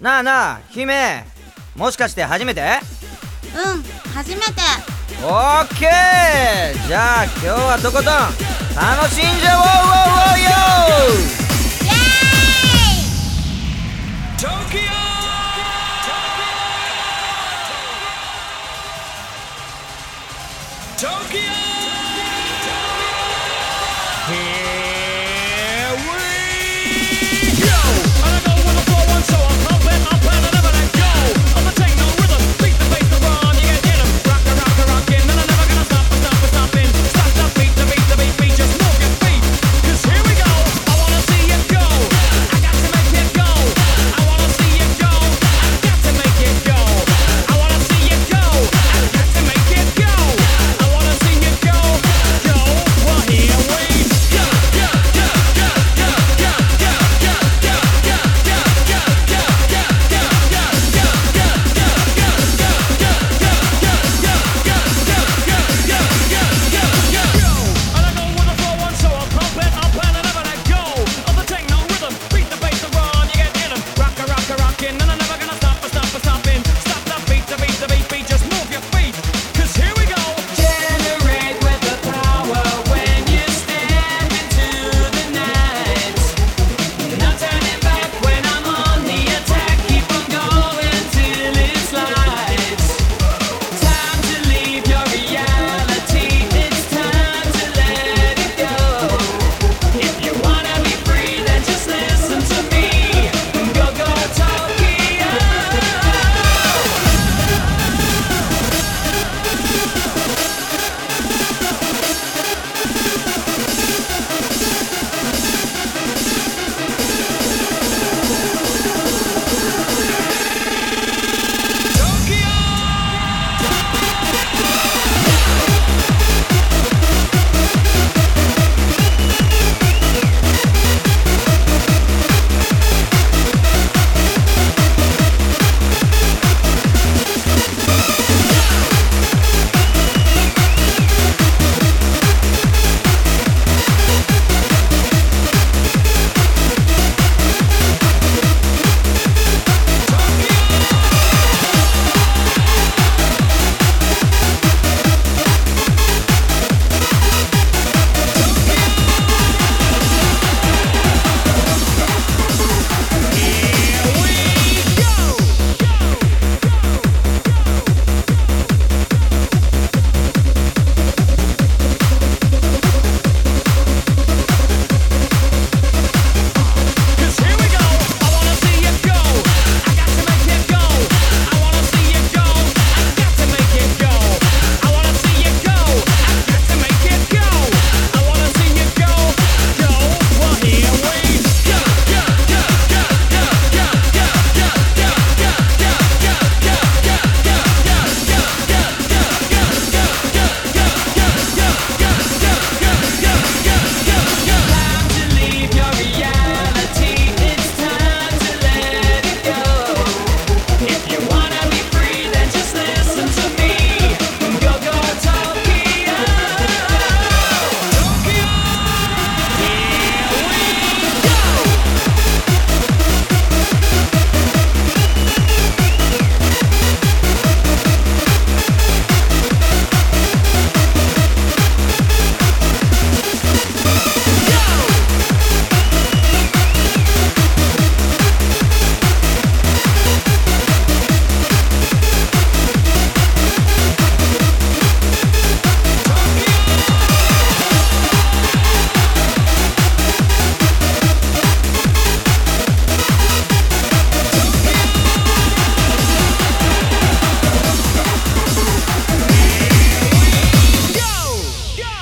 なあなあ姫もしかして初めて？うん初めて。オッケー！じゃあ今日はとことん楽しんじゃおうおうおうよ！イエーイ！